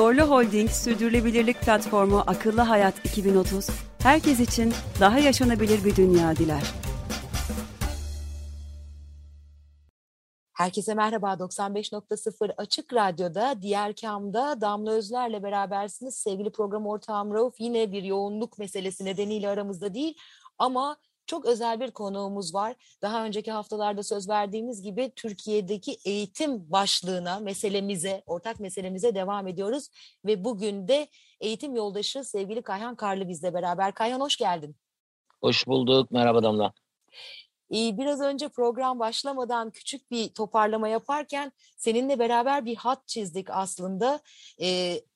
Zorlu Holding Sürdürülebilirlik Platformu Akıllı Hayat 2030, herkes için daha yaşanabilir bir dünya diler. Herkese merhaba 95.0 Açık Radyo'da, diğer kamda Damla Özler'le berabersiniz. Sevgili program ortağım Rauf yine bir yoğunluk meselesi nedeniyle aramızda değil ama çok özel bir konuğumuz var. Daha önceki haftalarda söz verdiğimiz gibi Türkiye'deki eğitim başlığına, meselemize, ortak meselemize devam ediyoruz. Ve bugün de eğitim yoldaşı sevgili Kayhan Karlı bizle beraber. Kayhan hoş geldin. Hoş bulduk. Merhaba Damla. Biraz önce program başlamadan küçük bir toparlama yaparken seninle beraber bir hat çizdik aslında.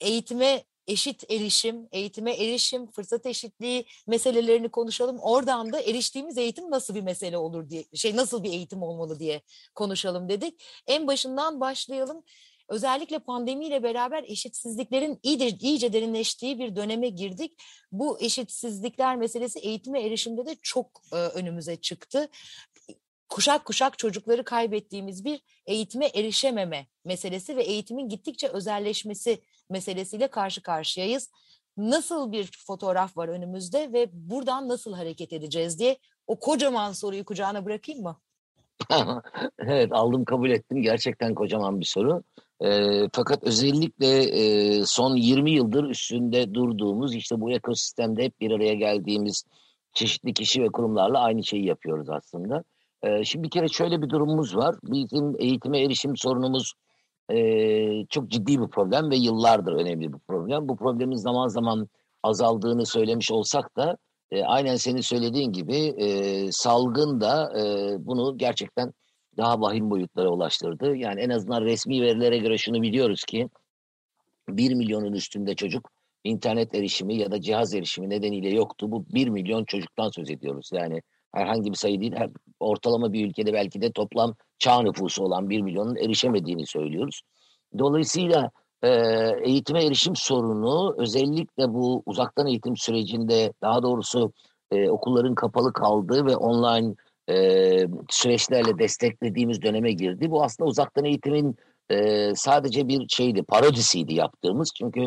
Eğitime eşit erişim, eğitime erişim, fırsat eşitliği meselelerini konuşalım. Oradan da eriştiğimiz eğitim nasıl bir mesele olur diye, şey nasıl bir eğitim olmalı diye konuşalım dedik. En başından başlayalım. Özellikle pandemiyle beraber eşitsizliklerin iyice, iyice derinleştiği bir döneme girdik. Bu eşitsizlikler meselesi eğitime erişimde de çok e, önümüze çıktı. Kuşak kuşak çocukları kaybettiğimiz bir eğitime erişememe meselesi ve eğitimin gittikçe özelleşmesi meselesiyle karşı karşıyayız. Nasıl bir fotoğraf var önümüzde ve buradan nasıl hareket edeceğiz diye o kocaman soruyu kucağına bırakayım mı? evet aldım kabul ettim. Gerçekten kocaman bir soru. E, fakat özellikle e, son 20 yıldır üstünde durduğumuz işte bu ekosistemde hep bir araya geldiğimiz çeşitli kişi ve kurumlarla aynı şeyi yapıyoruz aslında. E, şimdi bir kere şöyle bir durumumuz var. Bizim eğitime erişim sorunumuz e, çok ciddi bir problem ve yıllardır önemli bir problem. Bu problemin zaman zaman azaldığını söylemiş olsak da e, aynen senin söylediğin gibi e, salgın da bunu gerçekten daha vahim boyutlara ulaştırdı. Yani en azından resmi verilere göre şunu biliyoruz ki 1 milyonun üstünde çocuk internet erişimi ya da cihaz erişimi nedeniyle yoktu. Bu 1 milyon çocuktan söz ediyoruz. Yani herhangi bir sayı değil. Her, ortalama bir ülkede belki de toplam çağ nüfusu olan 1 milyonun erişemediğini söylüyoruz. Dolayısıyla e, eğitime erişim sorunu özellikle bu uzaktan eğitim sürecinde daha doğrusu e, okulların kapalı kaldığı ve online e, süreçlerle desteklediğimiz döneme girdi. Bu aslında uzaktan eğitimin e, sadece bir şeydi, parodisiydi yaptığımız. Çünkü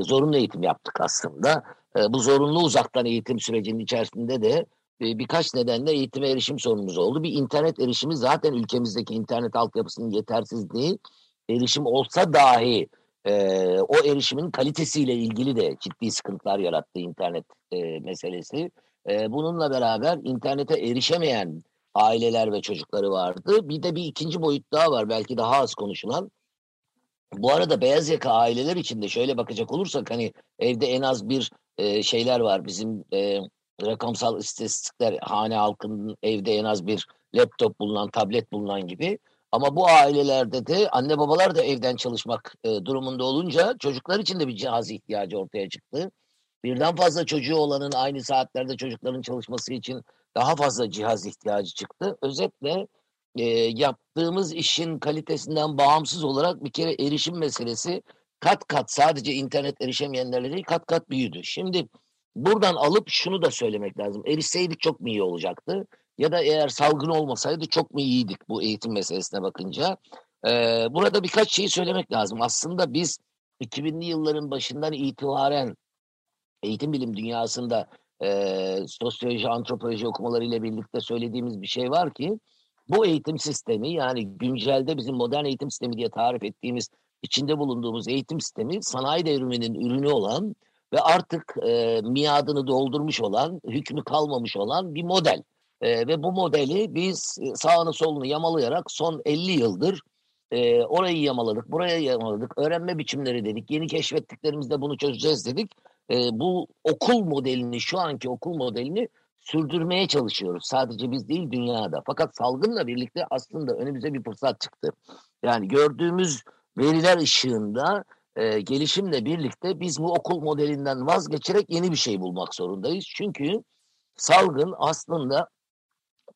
zorunlu eğitim yaptık aslında. Bu zorunlu uzaktan eğitim sürecinin içerisinde de birkaç nedenle eğitime erişim sorunumuz oldu. Bir internet erişimi zaten ülkemizdeki internet altyapısının yetersizliği erişim olsa dahi e, o erişimin kalitesiyle ilgili de ciddi sıkıntılar yarattı internet e, meselesi. E, bununla beraber internete erişemeyen aileler ve çocukları vardı. Bir de bir ikinci boyut daha var belki daha az konuşulan. Bu arada beyaz yaka aileler için de şöyle bakacak olursak hani evde en az bir e, şeyler var. Bizim e, rakamsal istatistikler hane halkının evde en az bir laptop bulunan, tablet bulunan gibi. Ama bu ailelerde de anne babalar da evden çalışmak e, durumunda olunca çocuklar için de bir cihaz ihtiyacı ortaya çıktı. Birden fazla çocuğu olanın aynı saatlerde çocukların çalışması için daha fazla cihaz ihtiyacı çıktı. Özetle e, yaptığımız işin kalitesinden bağımsız olarak bir kere erişim meselesi kat kat sadece internet erişemeyenlerle değil kat kat büyüdü. Şimdi buradan alıp şunu da söylemek lazım. Erişseydik çok mu iyi olacaktı? Ya da eğer salgın olmasaydı çok mu iyiydik bu eğitim meselesine bakınca? Ee, burada birkaç şeyi söylemek lazım. Aslında biz 2000'li yılların başından itibaren eğitim bilim dünyasında e, sosyoloji, antropoloji okumalarıyla birlikte söylediğimiz bir şey var ki bu eğitim sistemi yani güncelde bizim modern eğitim sistemi diye tarif ettiğimiz içinde bulunduğumuz eğitim sistemi sanayi devriminin ürünü olan ve artık e, miadını doldurmuş olan, hükmü kalmamış olan bir model. E, ve bu modeli biz sağını solunu yamalayarak son 50 yıldır e, orayı yamaladık, buraya yamaladık, öğrenme biçimleri dedik, yeni keşfettiklerimizde bunu çözeceğiz dedik. E, bu okul modelini, şu anki okul modelini sürdürmeye çalışıyoruz. Sadece biz değil dünyada. Fakat salgınla birlikte aslında önümüze bir fırsat çıktı. Yani gördüğümüz veriler ışığında e, gelişimle birlikte biz bu okul modelinden vazgeçerek yeni bir şey bulmak zorundayız. Çünkü salgın aslında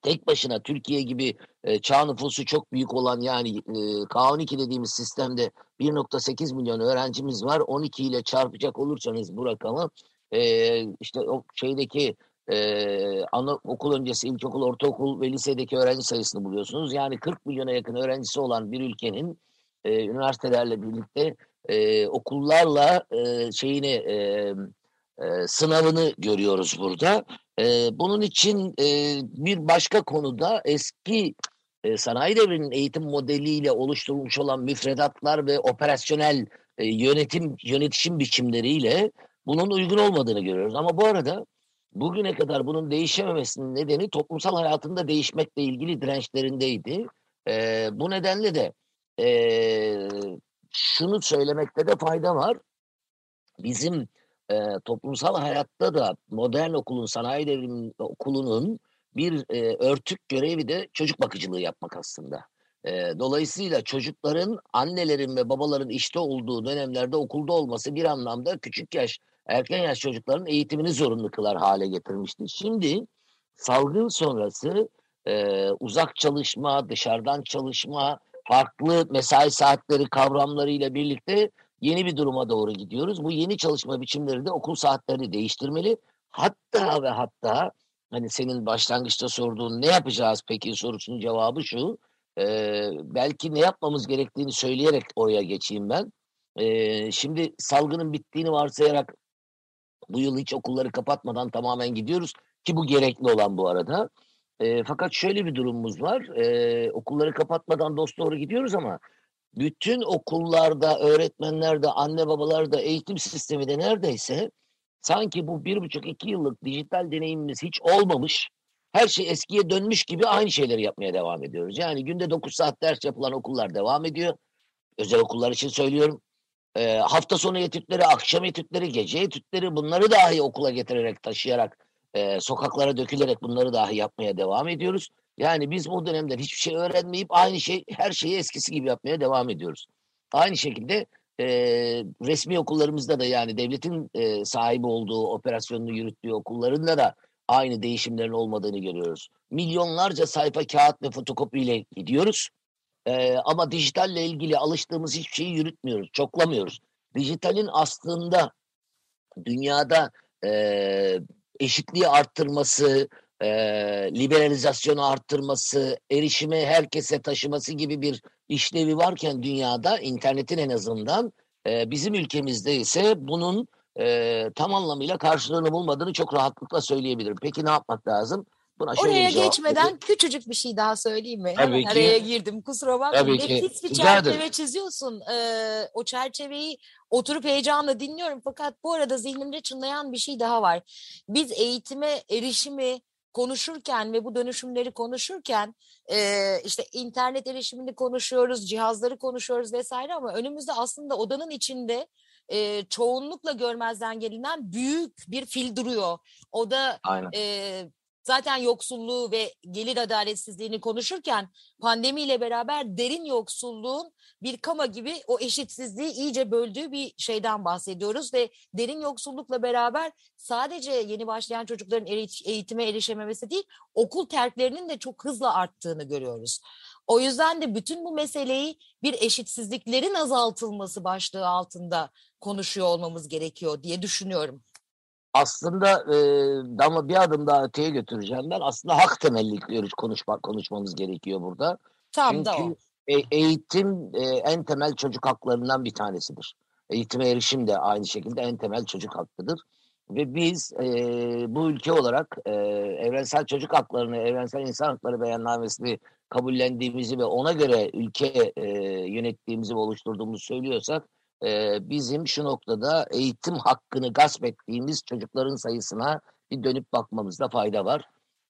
tek başına Türkiye gibi e, çağ nüfusu çok büyük olan yani e, K12 dediğimiz sistemde 1.8 milyon öğrencimiz var. 12 ile çarpacak olursanız bu rakamı e, işte o şeydeki e, ana okul öncesi ilkokul, ortaokul ve lisedeki öğrenci sayısını buluyorsunuz. Yani 40 milyona yakın öğrencisi olan bir ülkenin e, üniversitelerle birlikte e, okullarla e, şeyini e, e, sınavını görüyoruz burada. E, bunun için e, bir başka konuda eski e, sanayi devrinin eğitim modeliyle oluşturulmuş olan müfredatlar ve operasyonel e, yönetim yönetişim biçimleriyle bunun uygun olmadığını görüyoruz. Ama bu arada bugüne kadar bunun değişememesinin nedeni toplumsal hayatında değişmekle ilgili dirençlerindeydi. E, bu nedenle de e, şunu söylemekte de fayda var. Bizim e, toplumsal hayatta da modern okulun, sanayi devrimi okulunun bir e, örtük görevi de çocuk bakıcılığı yapmak aslında. E, dolayısıyla çocukların, annelerin ve babaların işte olduğu dönemlerde okulda olması bir anlamda küçük yaş, erken yaş çocukların eğitimini zorunlu kılar hale getirmişti. Şimdi salgın sonrası e, uzak çalışma, dışarıdan çalışma, farklı mesai saatleri kavramlarıyla birlikte yeni bir duruma doğru gidiyoruz. Bu yeni çalışma biçimleri de okul saatlerini değiştirmeli. Hatta ve hatta hani senin başlangıçta sorduğun ne yapacağız peki sorusunun cevabı şu. E, belki ne yapmamız gerektiğini söyleyerek oraya geçeyim ben. E, şimdi salgının bittiğini varsayarak bu yıl hiç okulları kapatmadan tamamen gidiyoruz ki bu gerekli olan bu arada. E, fakat şöyle bir durumumuz var. E, okulları kapatmadan dost doğru gidiyoruz ama bütün okullarda, öğretmenlerde, anne babalarda, eğitim sistemi de neredeyse sanki bu bir buçuk iki yıllık dijital deneyimimiz hiç olmamış, her şey eskiye dönmüş gibi aynı şeyleri yapmaya devam ediyoruz. Yani günde 9 saat ders yapılan okullar devam ediyor. Özel okullar için söylüyorum. E, hafta sonu etütleri, akşam etütleri, gece etütleri bunları dahi okula getirerek, taşıyarak, e, sokaklara dökülerek bunları dahi yapmaya devam ediyoruz. Yani biz bu dönemde hiçbir şey öğrenmeyip aynı şey her şeyi eskisi gibi yapmaya devam ediyoruz. Aynı şekilde e, resmi okullarımızda da yani devletin e, sahibi olduğu, operasyonunu yürüttüğü okullarında da aynı değişimlerin olmadığını görüyoruz. Milyonlarca sayfa kağıt ve fotokopiyle gidiyoruz. E, ama dijitalle ilgili alıştığımız hiçbir şeyi yürütmüyoruz, çoklamıyoruz. Dijitalin aslında dünyada e, eşitliği arttırması, e, liberalizasyonu arttırması, erişimi herkese taşıması gibi bir işlevi varken dünyada internetin en azından e, bizim ülkemizde ise bunun e, tam anlamıyla karşılığını bulmadığını çok rahatlıkla söyleyebilirim. Peki ne yapmak lazım? Buna Oraya geçmeden vereyim. küçücük bir şey daha söyleyeyim mi? Tabii ki. Araya girdim kusura bakma. Tabii Nefis bir çerçeve çiziyorsun. Ee, o çerçeveyi oturup heyecanla dinliyorum. Fakat bu arada zihnimde çınlayan bir şey daha var. Biz eğitime erişimi konuşurken ve bu dönüşümleri konuşurken e, işte internet erişimini konuşuyoruz, cihazları konuşuyoruz vesaire ama önümüzde aslında odanın içinde e, çoğunlukla görmezden gelinen büyük bir fil duruyor. O da e, zaten yoksulluğu ve gelir adaletsizliğini konuşurken pandemiyle beraber derin yoksulluğun bir kama gibi o eşitsizliği iyice böldüğü bir şeyden bahsediyoruz ve derin yoksullukla beraber sadece yeni başlayan çocukların eğitime erişememesi değil okul terklerinin de çok hızla arttığını görüyoruz. O yüzden de bütün bu meseleyi bir eşitsizliklerin azaltılması başlığı altında konuşuyor olmamız gerekiyor diye düşünüyorum aslında e, ama bir adım daha öteye götüreceğim ben. Aslında hak temelli konuşmak konuşmamız gerekiyor burada. Tam Çünkü da o. E, eğitim e, en temel çocuk haklarından bir tanesidir. Eğitime erişim de aynı şekilde en temel çocuk hakkıdır. Ve biz e, bu ülke olarak e, evrensel çocuk haklarını, evrensel insan hakları beyannamesini kabullendiğimizi ve ona göre ülke e, yönettiğimizi ve oluşturduğumuzu söylüyorsak e, bizim şu noktada eğitim hakkını gasp ettiğimiz çocukların sayısına bir dönüp bakmamızda fayda var.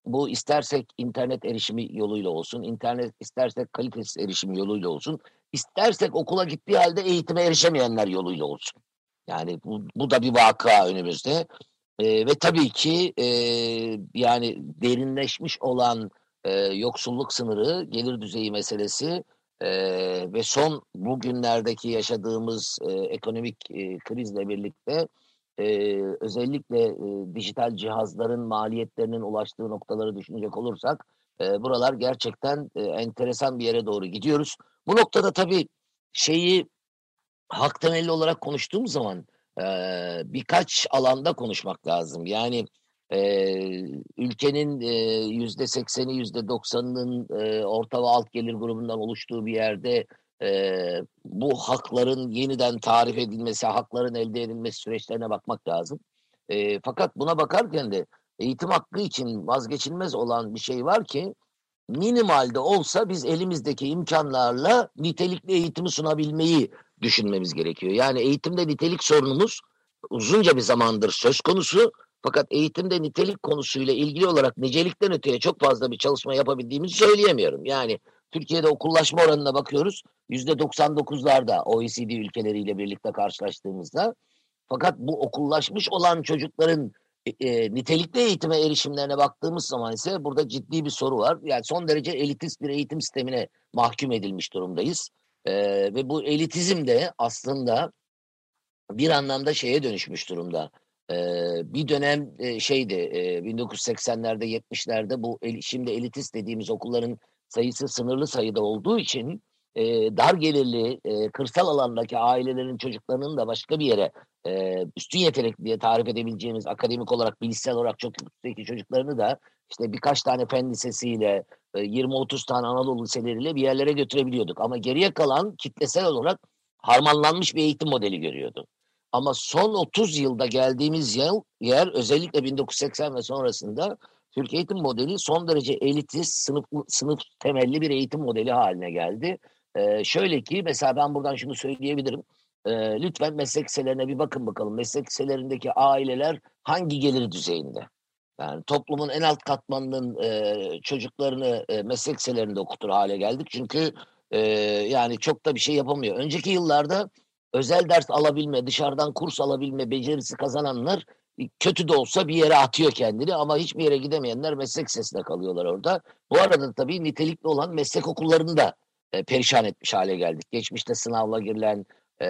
Bu istersek internet erişimi yoluyla olsun, internet istersek kalitesiz erişim yoluyla olsun, istersek okula gittiği halde eğitime erişemeyenler yoluyla olsun. Yani bu, bu da bir vaka önümüzde. E, ve tabii ki e, yani derinleşmiş olan e, yoksulluk sınırı, gelir düzeyi meselesi e, ve son bugünlerdeki yaşadığımız e, ekonomik e, krizle birlikte e, özellikle e, dijital cihazların maliyetlerinin ulaştığı noktaları düşünecek olursak e, buralar gerçekten e, enteresan bir yere doğru gidiyoruz. Bu noktada tabii şeyi hak temelli olarak konuştuğumuz zaman e, birkaç alanda konuşmak lazım. Yani e, ülkenin yüzde sekseni, yüzde doksanının orta ve alt gelir grubundan oluştuğu bir yerde e, bu hakların yeniden tarif edilmesi, hakların elde edilmesi süreçlerine bakmak lazım. E, fakat buna bakarken de eğitim hakkı için vazgeçilmez olan bir şey var ki minimalde olsa biz elimizdeki imkanlarla nitelikli eğitimi sunabilmeyi düşünmemiz gerekiyor. Yani eğitimde nitelik sorunumuz uzunca bir zamandır söz konusu. Fakat eğitimde nitelik konusuyla ilgili olarak nicelikten öteye çok fazla bir çalışma yapabildiğimizi söyleyemiyorum. Yani Türkiye'de okullaşma oranına bakıyoruz. Yüzde 99'larda OECD ülkeleriyle birlikte karşılaştığımızda. Fakat bu okullaşmış olan çocukların e, e, nitelikli eğitime erişimlerine baktığımız zaman ise burada ciddi bir soru var. Yani son derece elitist bir eğitim sistemine mahkum edilmiş durumdayız. E, ve bu elitizm de aslında bir anlamda şeye dönüşmüş durumda. Bir dönem şeydi e, 1980'lerde 70'lerde bu şimdi elitist dediğimiz okulların sayısı sınırlı sayıda olduğu için e, dar gelirli e, kırsal alandaki ailelerin çocuklarının da başka bir yere e, üstün yetenek diye tarif edebileceğimiz akademik olarak, bilişsel olarak çok yüksek çocuklarını da işte birkaç tane fen lisesiyle, e, 20-30 tane Anadolu liseleriyle bir yerlere götürebiliyorduk. Ama geriye kalan kitlesel olarak harmanlanmış bir eğitim modeli görüyordu. Ama son 30 yılda geldiğimiz yer, yer özellikle 1980 ve sonrasında Türk eğitim modeli son derece elitist, sınıf, sınıf temelli bir eğitim modeli haline geldi. Ee, şöyle ki mesela ben buradan şunu söyleyebilirim. Ee, lütfen meslek liselerine bir bakın bakalım. Meslek liselerindeki aileler hangi gelir düzeyinde? Yani toplumun en alt katmanının e, çocuklarını e, meslek liselerinde okutur hale geldik. Çünkü e, yani çok da bir şey yapamıyor. Önceki yıllarda özel ders alabilme, dışarıdan kurs alabilme becerisi kazananlar kötü de olsa bir yere atıyor kendini ama hiçbir yere gidemeyenler meslek sesine kalıyorlar orada. Bu arada tabii nitelikli olan meslek okullarını da e, perişan etmiş hale geldik. Geçmişte sınavla girilen, e,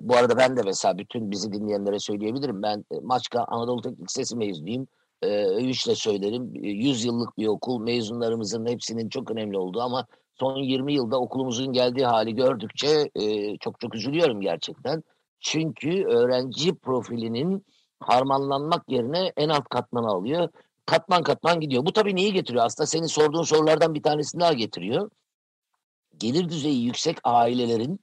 bu arada ben de mesela bütün bizi dinleyenlere söyleyebilirim. Ben e, Maçka Anadolu Teknik Lisesi mezunuyum. E, övüşle söylerim. 100 yıllık bir okul mezunlarımızın hepsinin çok önemli olduğu ama son 20 yılda okulumuzun geldiği hali gördükçe e, çok çok üzülüyorum gerçekten. Çünkü öğrenci profilinin harmanlanmak yerine en alt katmanı alıyor. Katman katman gidiyor. Bu tabii neyi getiriyor? Aslında senin sorduğun sorulardan bir tanesini daha getiriyor. Gelir düzeyi yüksek ailelerin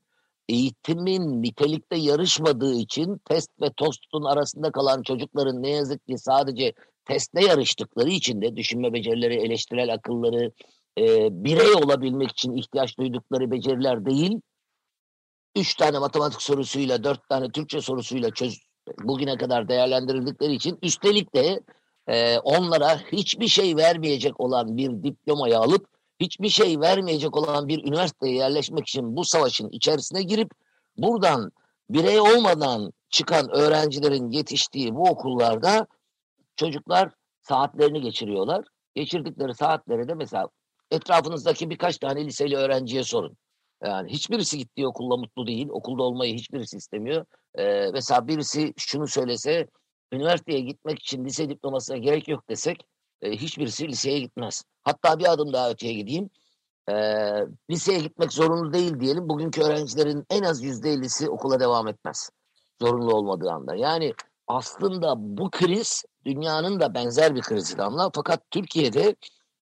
eğitimin nitelikte yarışmadığı için test ve tostun arasında kalan çocukların ne yazık ki sadece testte yarıştıkları için de düşünme becerileri, eleştirel akılları, e, birey olabilmek için ihtiyaç duydukları beceriler değil, üç tane matematik sorusuyla, dört tane Türkçe sorusuyla çöz, bugüne kadar değerlendirildikleri için üstelik de e, onlara hiçbir şey vermeyecek olan bir diplomayı alıp hiçbir şey vermeyecek olan bir üniversiteye yerleşmek için bu savaşın içerisine girip buradan birey olmadan çıkan öğrencilerin yetiştiği bu okullarda çocuklar saatlerini geçiriyorlar. Geçirdikleri saatleri de mesela etrafınızdaki birkaç tane liseli öğrenciye sorun. Yani hiçbirisi gittiği okulla mutlu değil. Okulda olmayı hiçbirisi istemiyor. Ee, mesela birisi şunu söylese, üniversiteye gitmek için lise diplomasına gerek yok desek, e, hiçbirisi liseye gitmez. Hatta bir adım daha öteye gideyim. E, liseye gitmek zorunlu değil diyelim. Bugünkü öğrencilerin en az yüzde ellisi okula devam etmez. Zorunlu olmadığı anda. Yani aslında bu kriz dünyanın da benzer bir krizi damla. Fakat Türkiye'de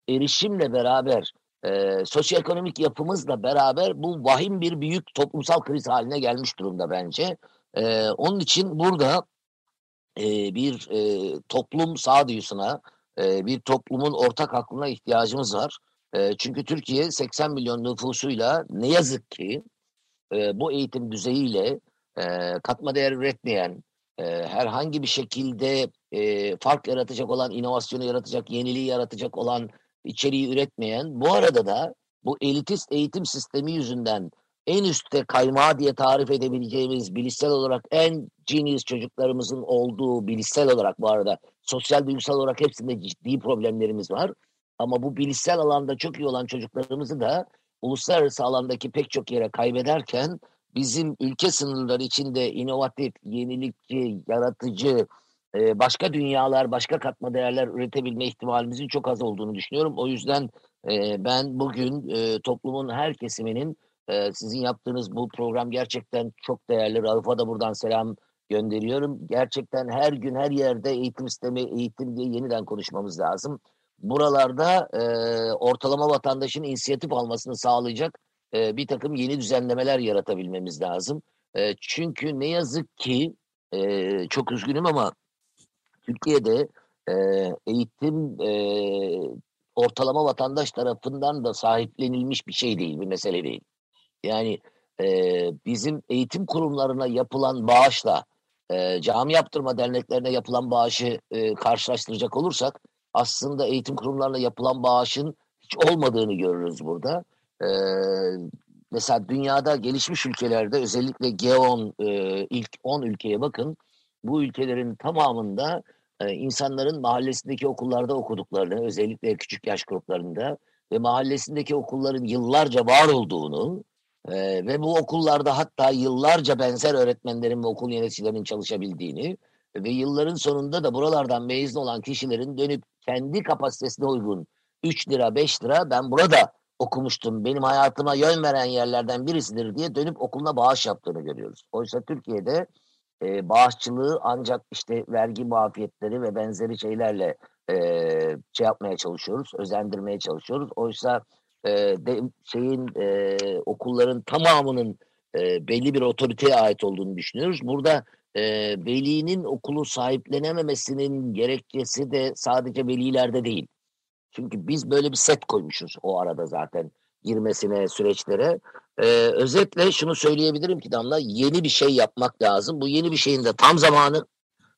erişimle beraber e, sosyoekonomik yapımızla beraber bu vahim bir büyük toplumsal kriz haline gelmiş durumda bence. E, onun için burada e, bir e, toplum sağduyusuna, e, bir toplumun ortak aklına ihtiyacımız var. E, çünkü Türkiye 80 milyon nüfusuyla ne yazık ki e, bu eğitim düzeyiyle e, katma değer üretmeyen, e, herhangi bir şekilde e, fark yaratacak olan, inovasyonu yaratacak, yeniliği yaratacak olan içeriği üretmeyen, bu arada da bu elitist eğitim sistemi yüzünden en üstte kaymağı diye tarif edebileceğimiz bilişsel olarak en genius çocuklarımızın olduğu bilişsel olarak bu arada sosyal duygusal olarak hepsinde ciddi problemlerimiz var. Ama bu bilişsel alanda çok iyi olan çocuklarımızı da uluslararası alandaki pek çok yere kaybederken bizim ülke sınırları içinde inovatif, yenilikçi, yaratıcı, e, başka dünyalar, başka katma değerler üretebilme ihtimalimizin çok az olduğunu düşünüyorum. O yüzden e, ben bugün e, toplumun her kesiminin e, sizin yaptığınız bu program gerçekten çok değerli. Rauf'a da buradan selam gönderiyorum. Gerçekten her gün her yerde eğitim sistemi, eğitim diye yeniden konuşmamız lazım. Buralarda e, ortalama vatandaşın inisiyatif almasını sağlayacak e, bir takım yeni düzenlemeler yaratabilmemiz lazım. E, çünkü ne yazık ki e, çok üzgünüm ama Türkiye'de e, eğitim e, ortalama vatandaş tarafından da sahiplenilmiş bir şey değil, bir mesele değil. Yani e, bizim eğitim kurumlarına yapılan bağışla e, cami yaptırma derneklerine yapılan bağışı e, karşılaştıracak olursak aslında eğitim kurumlarına yapılan bağışın hiç olmadığını görürüz burada. E, mesela dünyada gelişmiş ülkelerde özellikle G10 e, ilk 10 ülkeye bakın. Bu ülkelerin tamamında e, insanların mahallesindeki okullarda okuduklarını özellikle küçük yaş gruplarında ve mahallesindeki okulların yıllarca var olduğunu ee, ve bu okullarda hatta yıllarca benzer öğretmenlerin ve okul yöneticilerinin çalışabildiğini ve yılların sonunda da buralardan mezun olan kişilerin dönüp kendi kapasitesine uygun 3 lira 5 lira ben burada okumuştum benim hayatıma yön veren yerlerden birisidir diye dönüp okuluna bağış yaptığını görüyoruz. Oysa Türkiye'de e, bağışçılığı ancak işte vergi muafiyetleri ve benzeri şeylerle e, şey yapmaya çalışıyoruz, özendirmeye çalışıyoruz. Oysa e, de, şeyin e, okulların tamamının e, belli bir otoriteye ait olduğunu düşünüyoruz. Burada e, velinin okulu sahiplenememesinin gerekçesi de sadece velilerde değil. Çünkü biz böyle bir set koymuşuz o arada zaten girmesine süreçlere. Ee, özetle şunu söyleyebilirim ki Damla yeni bir şey yapmak lazım. Bu yeni bir şeyin de tam zamanı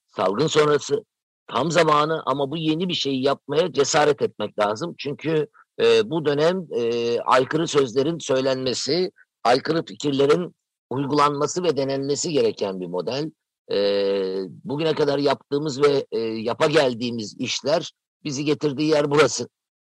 salgın sonrası tam zamanı ama bu yeni bir şeyi yapmaya cesaret etmek lazım. Çünkü e, bu dönem e, aykırı sözlerin söylenmesi, aykırı fikirlerin uygulanması ve denenmesi gereken bir model. E, bugüne kadar yaptığımız ve e, yapa geldiğimiz işler bizi getirdiği yer burası.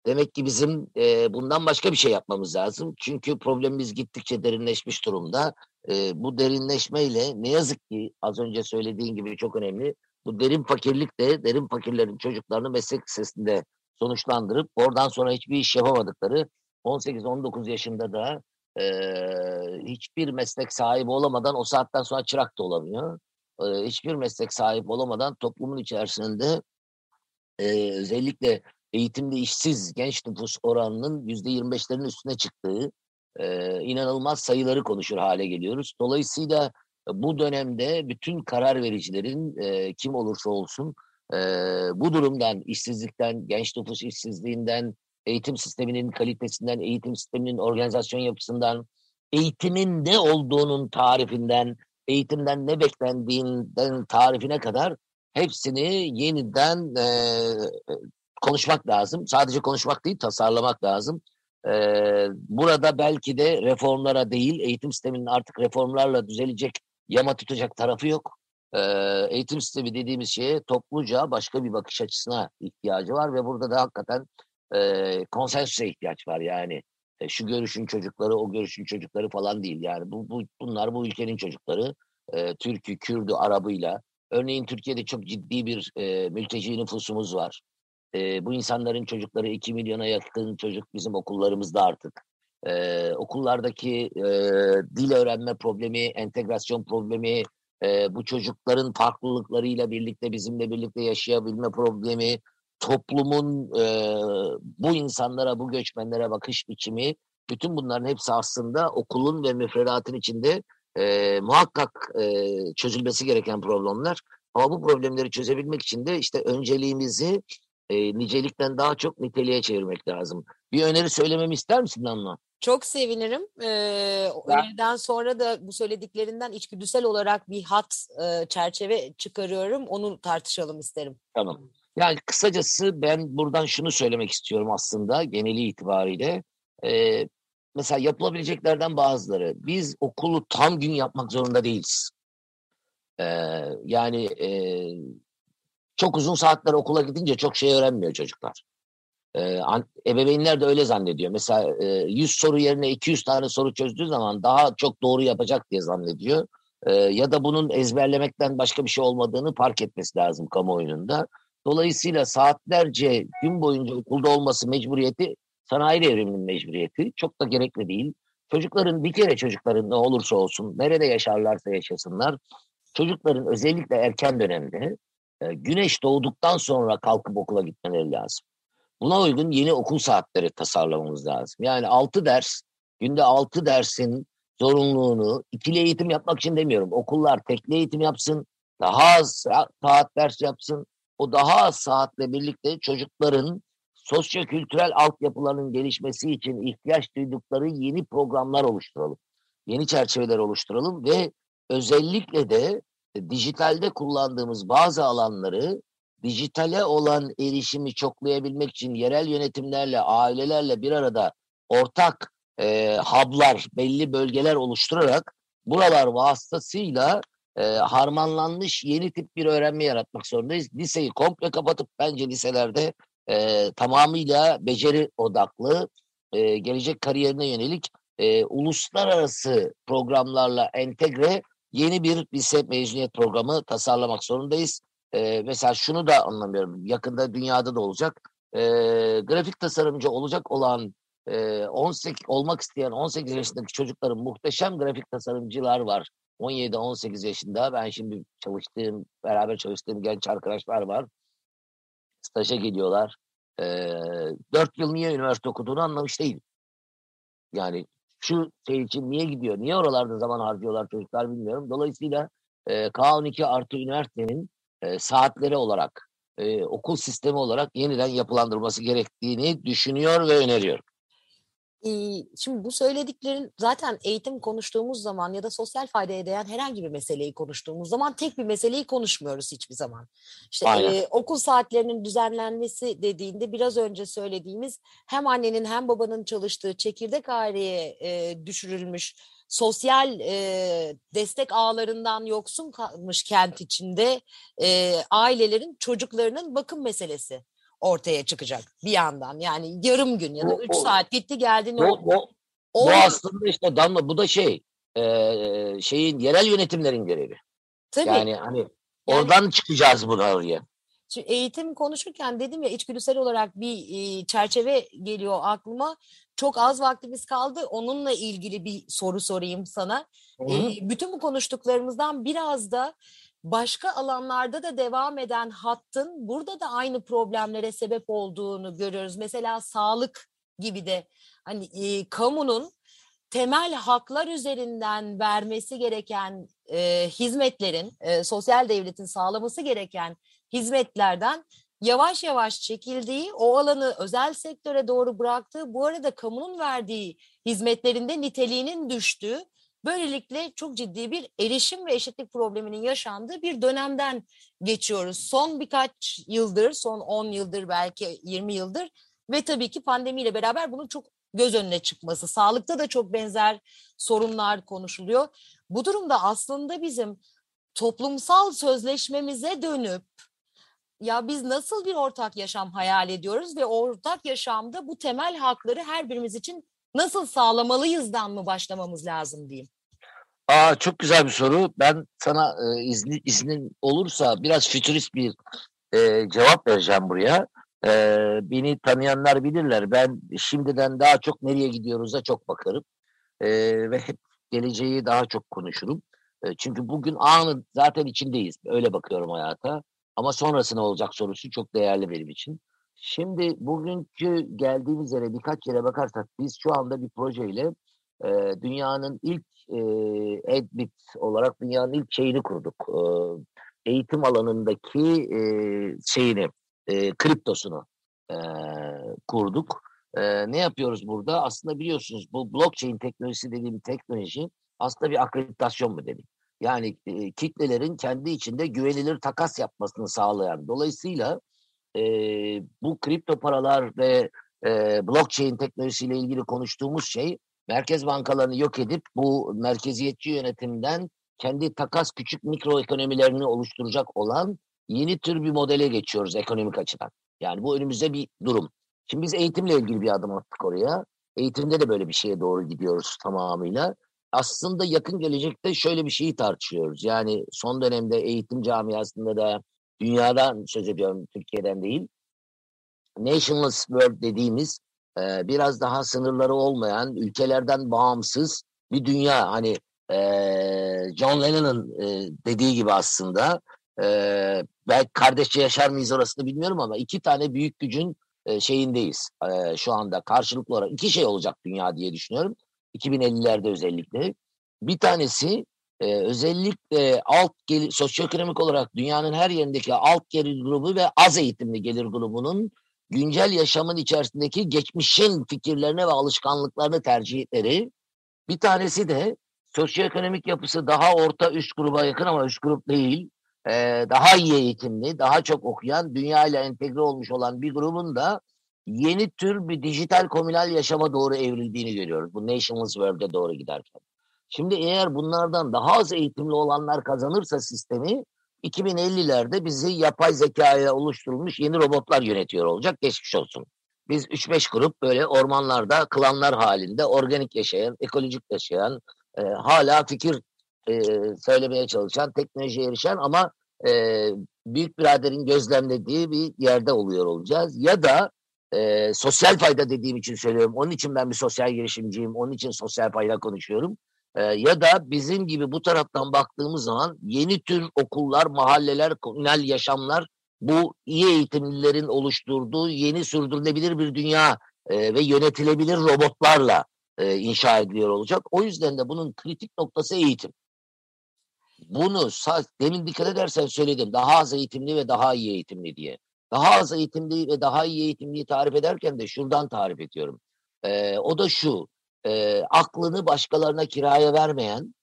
Demek ki bizim e, bundan başka bir şey yapmamız lazım. Çünkü problemimiz gittikçe derinleşmiş durumda. E, bu derinleşmeyle ne yazık ki az önce söylediğin gibi çok önemli. Bu derin fakirlik de derin fakirlerin çocuklarını meslek lisesinde sonuçlandırıp oradan sonra hiçbir iş yapamadıkları 18-19 yaşında da e, hiçbir meslek sahibi olamadan o saatten sonra çırak da olamıyor. E, hiçbir meslek sahibi olamadan toplumun içerisinde e, özellikle eğitimde işsiz genç nüfus oranının yüzde 25'lerin üstüne çıktığı e, inanılmaz sayıları konuşur hale geliyoruz. Dolayısıyla bu dönemde bütün karar vericilerin e, kim olursa olsun e, bu durumdan, işsizlikten, genç nüfus işsizliğinden, eğitim sisteminin kalitesinden, eğitim sisteminin organizasyon yapısından, eğitimin ne olduğunun tarifinden, eğitimden ne beklendiğinden tarifine kadar hepsini yeniden e, konuşmak lazım. Sadece konuşmak değil, tasarlamak lazım. E, burada belki de reformlara değil, eğitim sisteminin artık reformlarla düzelecek, yama tutacak tarafı yok eğitim sistemi dediğimiz şeye topluca başka bir bakış açısına ihtiyacı var ve burada da hakikaten e, konsensüse ihtiyaç var yani. E, şu görüşün çocukları, o görüşün çocukları falan değil. Yani bu, bu bunlar bu ülkenin çocukları. E, Türk'ü, Kürd'ü, Arabı'yla. Örneğin Türkiye'de çok ciddi bir e, mülteci nüfusumuz var. E, bu insanların çocukları 2 milyona yakın çocuk bizim okullarımızda artık. E, okullardaki e, dil öğrenme problemi, entegrasyon problemi, e, bu çocukların farklılıklarıyla birlikte bizimle birlikte yaşayabilme problemi, toplumun e, bu insanlara, bu göçmenlere bakış biçimi, bütün bunların hepsi aslında okulun ve müfredatın içinde e, muhakkak e, çözülmesi gereken problemler. Ama bu problemleri çözebilmek için de işte önceliğimizi e, nicelikten daha çok niteliğe çevirmek lazım. Bir öneri söylememi ister misin Damla? Çok sevinirim. Ee, öğleden sonra da bu söylediklerinden içgüdüsel olarak bir hat e, çerçeve çıkarıyorum. Onu tartışalım isterim. Tamam. Yani kısacası ben buradan şunu söylemek istiyorum aslında geneli itibariyle. Ee, mesela yapılabileceklerden bazıları. Biz okulu tam gün yapmak zorunda değiliz. Ee, yani e, çok uzun saatler okula gidince çok şey öğrenmiyor çocuklar. Ee, ebeveynler de öyle zannediyor. Mesela e, 100 soru yerine 200 tane soru çözdüğü zaman daha çok doğru yapacak diye zannediyor. Ee, ya da bunun ezberlemekten başka bir şey olmadığını fark etmesi lazım kamuoyununda. Dolayısıyla saatlerce gün boyunca okulda olması mecburiyeti sanayi devriminin mecburiyeti. Çok da gerekli değil. Çocukların bir kere çocukların ne olursa olsun nerede yaşarlarsa yaşasınlar çocukların özellikle erken dönemde e, güneş doğduktan sonra kalkıp okula gitmeleri lazım. Buna uygun yeni okul saatleri tasarlamamız lazım. Yani 6 ders, günde 6 dersin zorunluluğunu ikili eğitim yapmak için demiyorum. Okullar tekli eğitim yapsın, daha az saat ders yapsın. O daha az saatle birlikte çocukların sosyo-kültürel altyapılarının gelişmesi için ihtiyaç duydukları yeni programlar oluşturalım. Yeni çerçeveler oluşturalım ve özellikle de dijitalde kullandığımız bazı alanları dijitale olan erişimi çoklayabilmek için yerel yönetimlerle, ailelerle bir arada ortak e, hub'lar, belli bölgeler oluşturarak buralar vasıtasıyla e, harmanlanmış yeni tip bir öğrenme yaratmak zorundayız. Liseyi komple kapatıp bence liselerde e, tamamıyla beceri odaklı, e, gelecek kariyerine yönelik e, uluslararası programlarla entegre yeni bir lise mezuniyet programı tasarlamak zorundayız. E, mesela şunu da anlamıyorum. Yakında dünyada da olacak. E, grafik tasarımcı olacak olan e, 18 olmak isteyen 18 yaşındaki çocukların muhteşem grafik tasarımcılar var. 17-18 yaşında. Ben şimdi çalıştığım, beraber çalıştığım genç arkadaşlar var. Staja geliyorlar. E, 4 yıl niye üniversite okuduğunu anlamış değil. Yani şu şey için niye gidiyor, niye oralarda zaman harcıyorlar çocuklar bilmiyorum. Dolayısıyla e, K12 artı üniversitenin e, saatleri olarak, e, okul sistemi olarak yeniden yapılandırılması gerektiğini düşünüyor ve öneriyorum şimdi bu söylediklerin zaten eğitim konuştuğumuz zaman ya da sosyal faydaya değen herhangi bir meseleyi konuştuğumuz zaman tek bir meseleyi konuşmuyoruz hiçbir zaman. İşte e, okul saatlerinin düzenlenmesi dediğinde biraz önce söylediğimiz hem annenin hem babanın çalıştığı çekirdek aileye e, düşürülmüş sosyal e, destek ağlarından yoksun kalmış kent içinde e, ailelerin çocuklarının bakım meselesi ortaya çıkacak bir yandan. Yani yarım gün ya da üç saat gitti geldi. Ne bu, bu, bu aslında işte Damla bu da şey e, şeyin yerel yönetimlerin görevi. Tabii. Yani hani oradan yani, çıkacağız bunu oraya. Şimdi eğitim konuşurken dedim ya içgüdüsel olarak bir e, çerçeve geliyor aklıma. Çok az vaktimiz kaldı. Onunla ilgili bir soru sorayım sana. E, bütün bu konuştuklarımızdan biraz da başka alanlarda da devam eden hattın burada da aynı problemlere sebep olduğunu görüyoruz. Mesela sağlık gibi de hani e, kamunun temel haklar üzerinden vermesi gereken e, hizmetlerin, e, sosyal devletin sağlaması gereken hizmetlerden yavaş yavaş çekildiği, o alanı özel sektöre doğru bıraktığı, bu arada kamunun verdiği hizmetlerinde niteliğinin düştüğü Böylelikle çok ciddi bir erişim ve eşitlik probleminin yaşandığı bir dönemden geçiyoruz. Son birkaç yıldır, son 10 yıldır belki 20 yıldır ve tabii ki pandemiyle beraber bunun çok göz önüne çıkması. Sağlıkta da çok benzer sorunlar konuşuluyor. Bu durumda aslında bizim toplumsal sözleşmemize dönüp ya biz nasıl bir ortak yaşam hayal ediyoruz ve ortak yaşamda bu temel hakları her birimiz için nasıl sağlamalıyızdan mı başlamamız lazım diyeyim. Aa, çok güzel bir soru. Ben sana e, izni, iznin olursa biraz fütürist bir e, cevap vereceğim buraya. E, beni tanıyanlar bilirler. Ben şimdiden daha çok nereye gidiyoruz'a çok bakarım. E, ve hep geleceği daha çok konuşurum. E, çünkü bugün anı zaten içindeyiz. Öyle bakıyorum hayata. Ama sonrası ne olacak sorusu çok değerli benim için. Şimdi bugünkü geldiğimiz yere birkaç yere bakarsak biz şu anda bir projeyle e, dünyanın ilk e, Edbit olarak dünyanın ilk şeyini kurduk. E, eğitim alanındaki e, şeyini, e, kriptosunu e, kurduk. E, ne yapıyoruz burada? Aslında biliyorsunuz bu blockchain teknolojisi dediğim teknoloji aslında bir akreditasyon modeli. Yani e, kitlelerin kendi içinde güvenilir takas yapmasını sağlayan. Dolayısıyla e, bu kripto paralar ve e, blockchain teknolojisiyle ilgili konuştuğumuz şey merkez bankalarını yok edip bu merkeziyetçi yönetimden kendi takas küçük mikro ekonomilerini oluşturacak olan yeni tür bir modele geçiyoruz ekonomik açıdan. Yani bu önümüzde bir durum. Şimdi biz eğitimle ilgili bir adım attık oraya. Eğitimde de böyle bir şeye doğru gidiyoruz tamamıyla. Aslında yakın gelecekte şöyle bir şeyi tartışıyoruz. Yani son dönemde eğitim camiasında da dünyadan söz ediyorum, Türkiye'den değil. Nationless World dediğimiz e, biraz daha sınırları olmayan, ülkelerden bağımsız bir dünya. Hani e, John Lennon'ın e, dediği gibi aslında e, belki kardeşçe yaşar mıyız orasını bilmiyorum ama iki tane büyük gücün e, şeyindeyiz e, şu anda karşılıklı olarak. iki şey olacak dünya diye düşünüyorum. 2050'lerde özellikle. Bir tanesi e, özellikle alt gelir, sosyoekonomik olarak dünyanın her yerindeki alt gelir grubu ve az eğitimli gelir grubunun güncel yaşamın içerisindeki geçmişin fikirlerine ve alışkanlıklarını tercihleri. Bir tanesi de sosyoekonomik yapısı daha orta üst gruba yakın ama üst grup değil. Ee, daha iyi eğitimli, daha çok okuyan, dünyayla entegre olmuş olan bir grubun da yeni tür bir dijital komünal yaşama doğru evrildiğini görüyoruz. Bu Nationless World'e doğru giderken. Şimdi eğer bunlardan daha az eğitimli olanlar kazanırsa sistemi 2050'lerde bizi yapay zekaya oluşturulmuş yeni robotlar yönetiyor olacak. Geçmiş olsun. Biz 3-5 grup böyle ormanlarda klanlar halinde organik yaşayan, ekolojik yaşayan, e, hala fikir e, söylemeye çalışan, teknolojiye erişen ama e, büyük biraderin gözlemlediği bir yerde oluyor olacağız. Ya da e, sosyal fayda dediğim için söylüyorum. Onun için ben bir sosyal girişimciyim. Onun için sosyal fayda konuşuyorum. E, ya da bizim gibi bu taraftan baktığımız zaman yeni tür okullar, mahalleler, komünel yaşamlar bu iyi eğitimlilerin oluşturduğu yeni sürdürülebilir bir dünya e, ve yönetilebilir robotlarla e, inşa ediliyor olacak. O yüzden de bunun kritik noktası eğitim. Bunu demin dikkat edersen söyledim. Daha az eğitimli ve daha iyi eğitimli diye. Daha az eğitimli ve daha iyi eğitimliyi tarif ederken de şuradan tarif ediyorum. E, o da şu. E, aklını başkalarına kiraya vermeyen,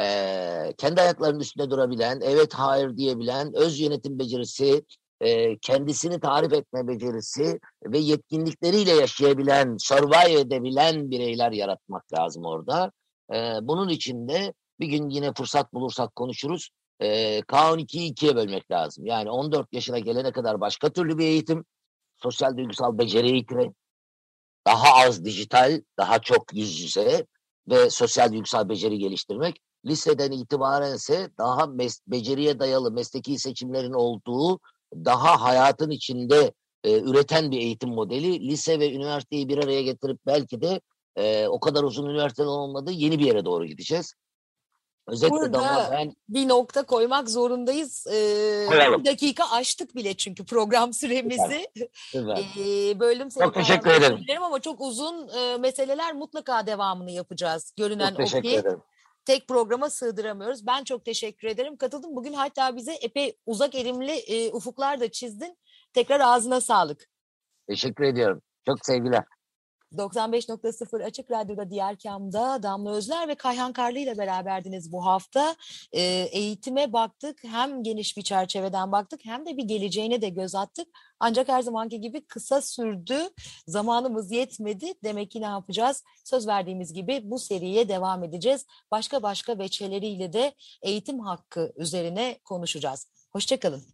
e, kendi ayaklarının üstünde durabilen, evet hayır diyebilen, öz yönetim becerisi, e, kendisini tarif etme becerisi ve yetkinlikleriyle yaşayabilen, survive edebilen bireyler yaratmak lazım orada. E, bunun için de bir gün yine fırsat bulursak konuşuruz. E, K12'yi ikiye bölmek lazım. Yani 14 yaşına gelene kadar başka türlü bir eğitim, sosyal duygusal beceri eğitimi, daha az dijital, daha çok yüz yüze ve sosyal duygusal beceri geliştirmek. Liseden itibaren ise daha beceriye dayalı mesleki seçimlerin olduğu daha hayatın içinde e, üreten bir eğitim modeli. Lise ve üniversiteyi bir araya getirip belki de e, o kadar uzun üniversiteden olmadı yeni bir yere doğru gideceğiz. Özetle Burada ben... bir nokta koymak zorundayız. Ee, bir dakika açtık bile çünkü program süremizi. Evet. Ee, bölüm çok teşekkür ederim. Ama çok uzun e, meseleler mutlaka devamını yapacağız. Görünen çok teşekkür o ki. Ederim tek programa sığdıramıyoruz. Ben çok teşekkür ederim. Katıldım. Bugün hatta bize epey uzak erimli e, ufuklar da çizdin. Tekrar ağzına sağlık. Teşekkür ediyorum. Çok sevgiler. 95.0 Açık Radyo'da Diğer Kam'da Damla Özler ve Kayhan Karlı ile beraberdiniz bu hafta. E, eğitime baktık, hem geniş bir çerçeveden baktık hem de bir geleceğine de göz attık. Ancak her zamanki gibi kısa sürdü, zamanımız yetmedi. Demek ki ne yapacağız? Söz verdiğimiz gibi bu seriye devam edeceğiz. Başka başka veçeleriyle de eğitim hakkı üzerine konuşacağız. Hoşçakalın.